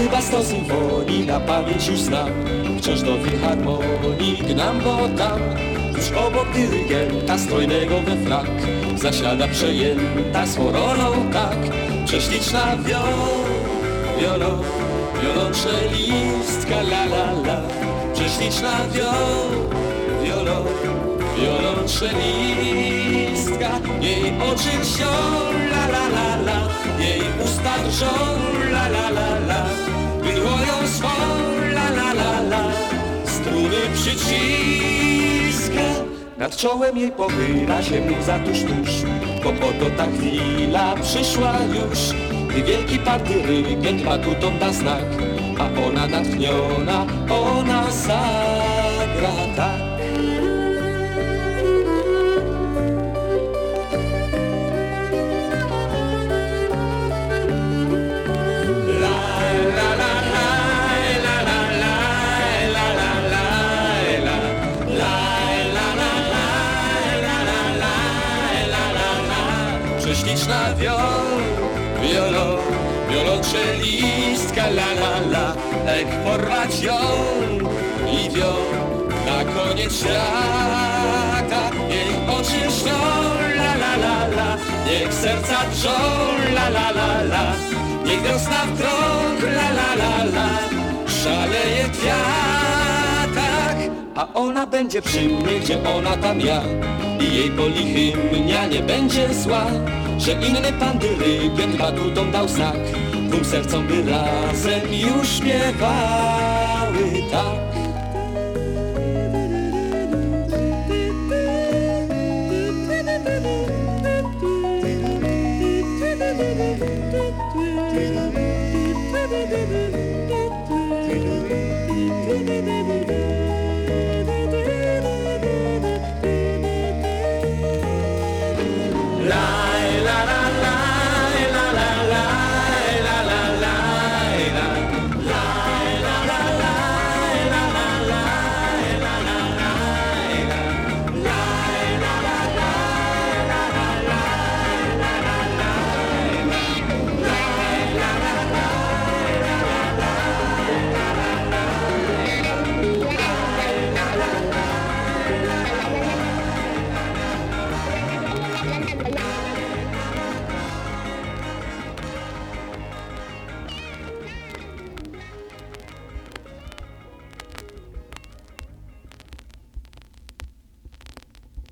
Chyba sto symfonii na pamięć już znam Wciąż do filharmonii gnam, bo tam Tuż obok dyrygenta strojnego we frak Zasiada przejęta swą rolą tak. Prześliczna wiol, wiolo, wiolonczelistka la la la. Prześliczna wiol, wiolo, wiolonczelistka Jej oczy wsią la la la la. Jej usta drżą przyciska Nad czołem jej pochyla się muza tuż tuż. Bo oto ta chwila przyszła już. Gdy wielki pan dyrygent batutą da znak. A ona natchniona, ona zagra Prześliczna wiol, wiolo, wiolonczelistka la la la Ek porwać ją i wią na koniec świata Niech oczy śnią la la la la Niech serca drżą la la la la Niech wiosna w krąg la la la la Szaleje w kwiatach a ona będzie przy mnie, gdzie ona tam ja. I jej polichymnia nie będzie zła Że inny pan dyrygent batutom dał znak. Dwóm sercom by razem już śpiewały tak.